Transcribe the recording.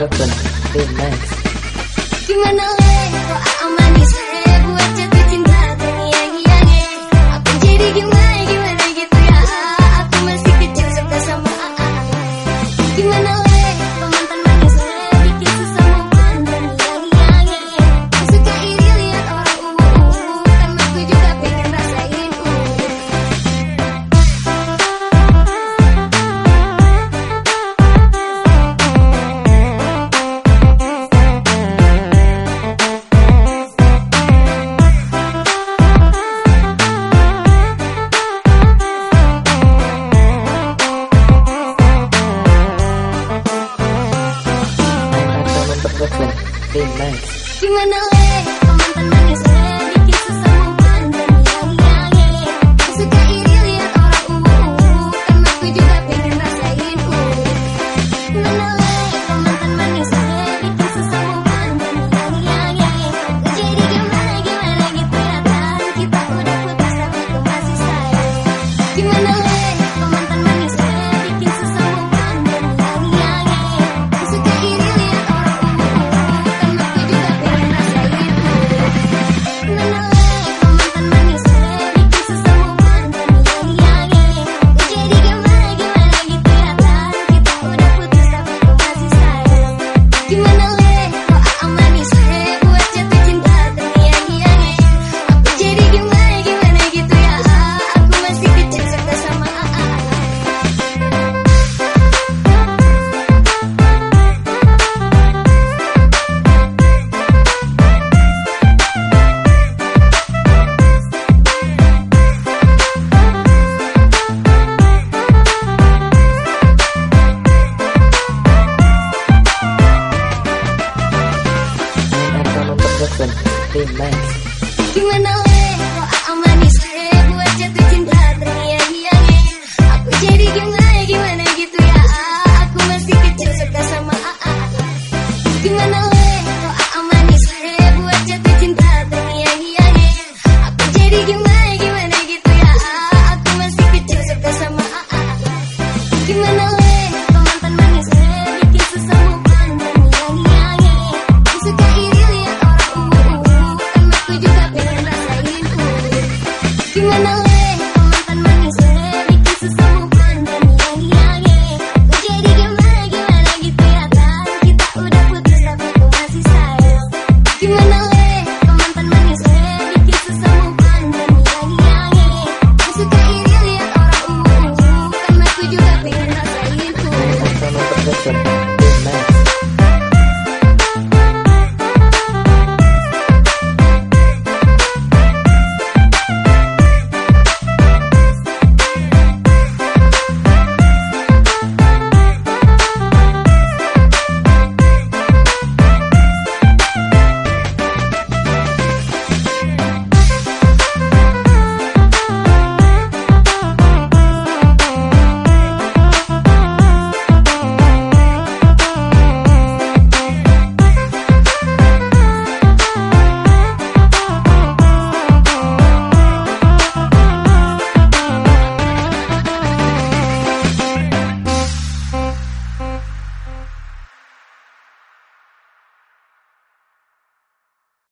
happened gonna Di mana lagi kok aku manis Saya buat Thanks. less. You